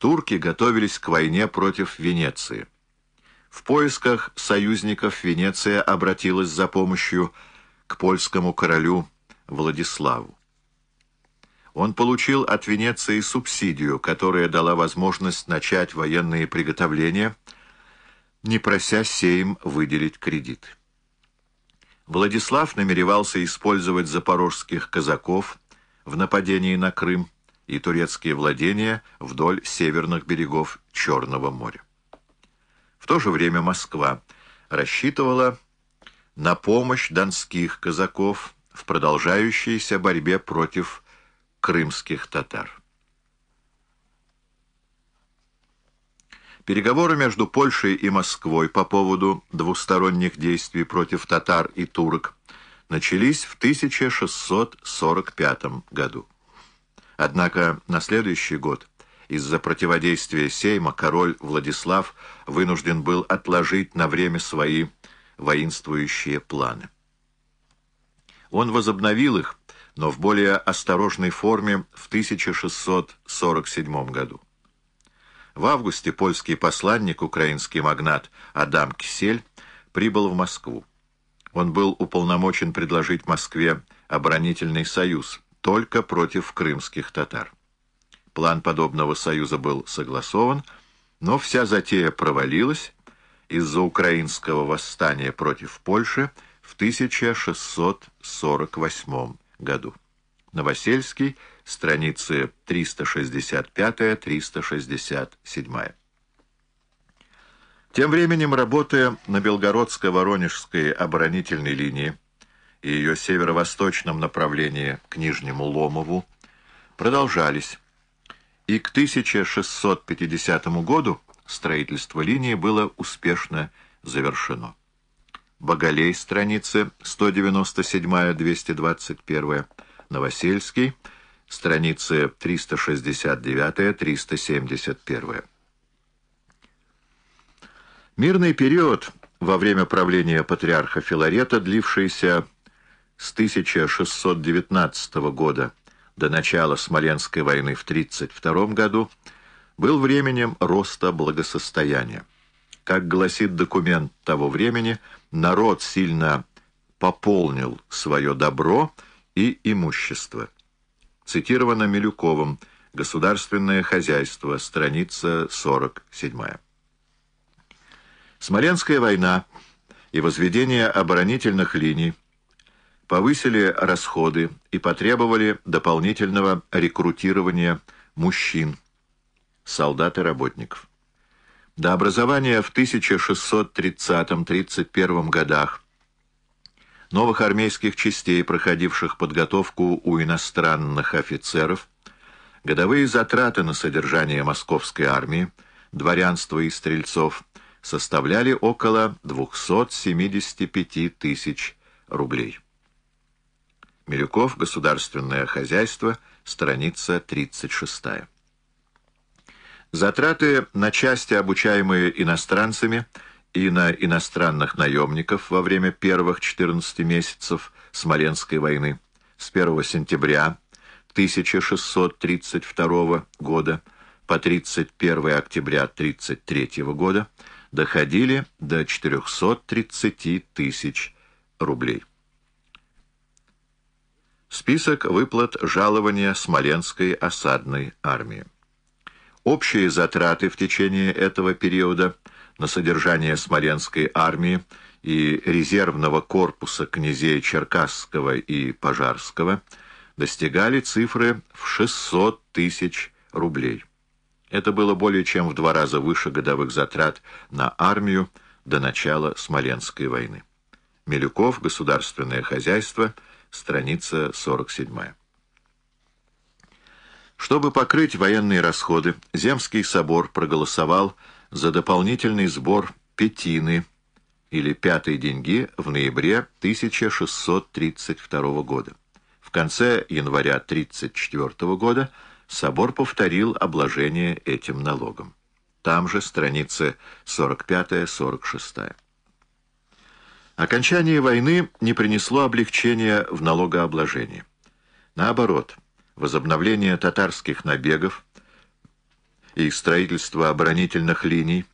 турки готовились к войне против Венеции. В поисках союзников Венеция обратилась за помощью к польскому королю Владиславу. Он получил от Венеции субсидию, которая дала возможность начать военные приготовления, не прося сейм выделить кредит. Владислав намеревался использовать запорожских казаков в нападении на Крым и турецкие владения вдоль северных берегов Черного моря. В то же время Москва рассчитывала на помощь донских казаков в продолжающейся борьбе против крымских татар. Переговоры между Польшей и Москвой по поводу двусторонних действий против татар и турок начались в 1645 году. Однако на следующий год из-за противодействия Сейма король Владислав вынужден был отложить на время свои воинствующие планы. Он возобновил их, но в более осторожной форме в 1647 году. В августе польский посланник, украинский магнат Адам Кисель, прибыл в Москву. Он был уполномочен предложить Москве оборонительный союз только против крымских татар. План подобного союза был согласован, но вся затея провалилась из-за украинского восстания против Польши в 1648 году. Новосельский – страницы 365-367. Тем временем, работая на Белгородско-Воронежской оборонительной линии и ее северо-восточном направлении к Нижнему Ломову, продолжались, и к 1650 году строительство линии было успешно завершено. Боголей, страницы 197-221, Новосельский, страницы 369-371. Мирный период во время правления патриарха Филарета, длившийся с 1619 года до начала Смоленской войны в 1932 году, был временем роста благосостояния. Как гласит документ того времени, народ сильно пополнил свое добро и имущество. Цитировано Милюковым. Государственное хозяйство. Страница 47. Смоленская война и возведение оборонительных линий повысили расходы и потребовали дополнительного рекрутирования мужчин, солдат и работников. До образования в 1630-31 годах новых армейских частей, проходивших подготовку у иностранных офицеров, годовые затраты на содержание московской армии, дворянства и стрельцов составляли около 275 тысяч рублей. Милюков, Государственное хозяйство, страница 36. Затраты на части, обучаемые иностранцами, и на иностранных наемников во время первых 14 месяцев Смоленской войны с 1 сентября 1632 года по 31 октября 1933 года доходили до 430 тысяч рублей. Список выплат жалования Смоленской осадной армии. Общие затраты в течение этого периода – на содержание Смоленской армии и резервного корпуса князей Черкасского и Пожарского достигали цифры в 600 тысяч рублей. Это было более чем в два раза выше годовых затрат на армию до начала Смоленской войны. Милюков, Государственное хозяйство, страница 47. Чтобы покрыть военные расходы, Земский собор проголосовал за дополнительный сбор пятины или пятой деньги в ноябре 1632 года. В конце января 1934 года собор повторил обложение этим налогом. Там же страницы 45-46. Окончание войны не принесло облегчения в налогообложении. Наоборот, возобновление татарских набегов и строительство оборонительных линий